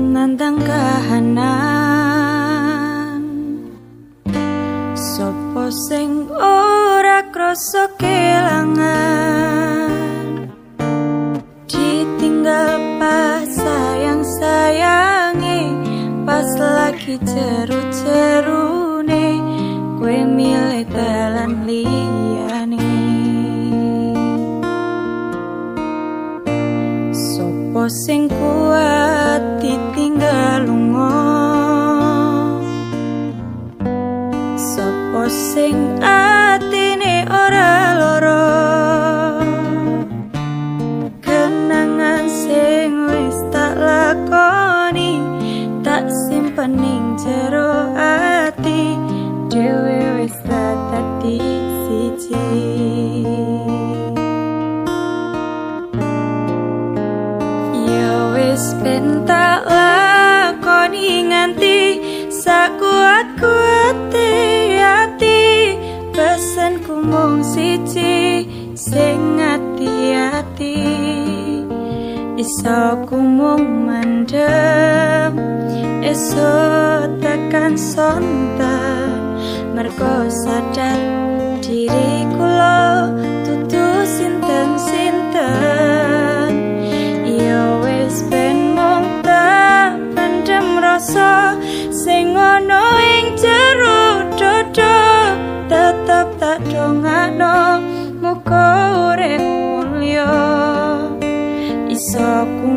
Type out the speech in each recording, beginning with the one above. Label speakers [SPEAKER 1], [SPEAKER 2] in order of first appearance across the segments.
[SPEAKER 1] Nantang kahanan. Sopo sing ora krasa kelangan? Ditinggal pas sayang sayangi Pas lagi jeru-jerune Kue milih dalan liyane. Sopo sing kuat 滴滴。Wis ben tak lakoni nganti sakuat kuate ati pesanku mung siji sing ati-ati. Iso ku mung mandem esok tekan sontak. Mergo sadar diri muga urip mulya iso ku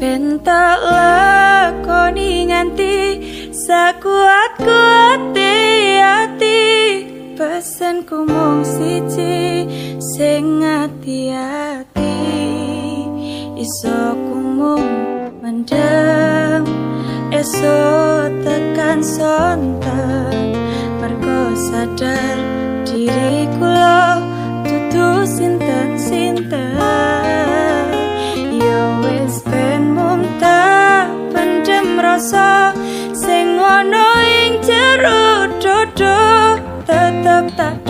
[SPEAKER 1] ben tak lakoni nganti sakuat kuate ati. Pesanku mung siji sing ati-ati iso ku mung mendem esok tekan sontak 찐따